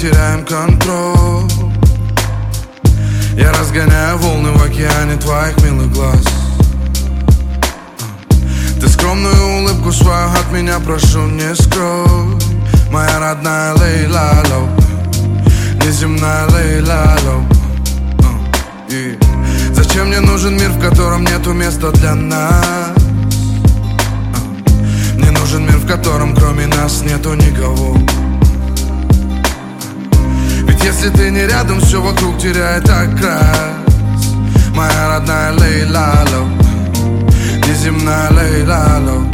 теряем контроль. Я разгоняю волны в океане твоих милых глаз. Ты скромную улыбку свою от меня прошу не скрой. Моя родная Лейла Лоу Неземная Лейла Лоу Зачем мне нужен мир, в котором нету места для нас? Мне нужен мир, в котором кроме нас нету никого Ведь если ты не рядом, все вокруг теряет окрас. Моя родная Лейла Лоу. Неземная Лейла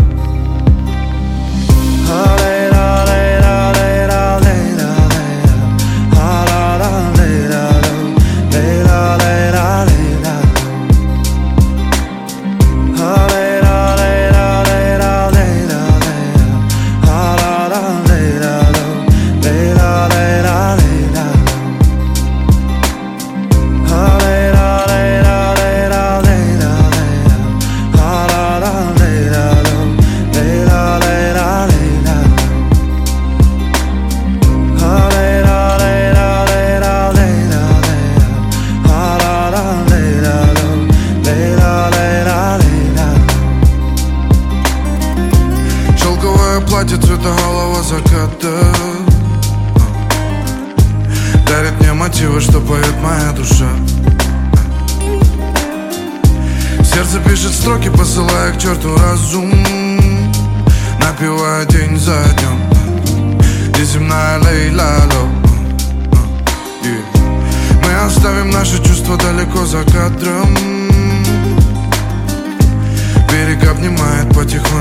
платье цвета голова заката. Дарит мне мотивы, что поет моя душа. Сердце пишет строки, посылая к черту разум. Напивая день за днем Неземная Лейла Ло. Yeah. Мы оставим наши чувства далеко за кадром. Берег обнимает потихоньку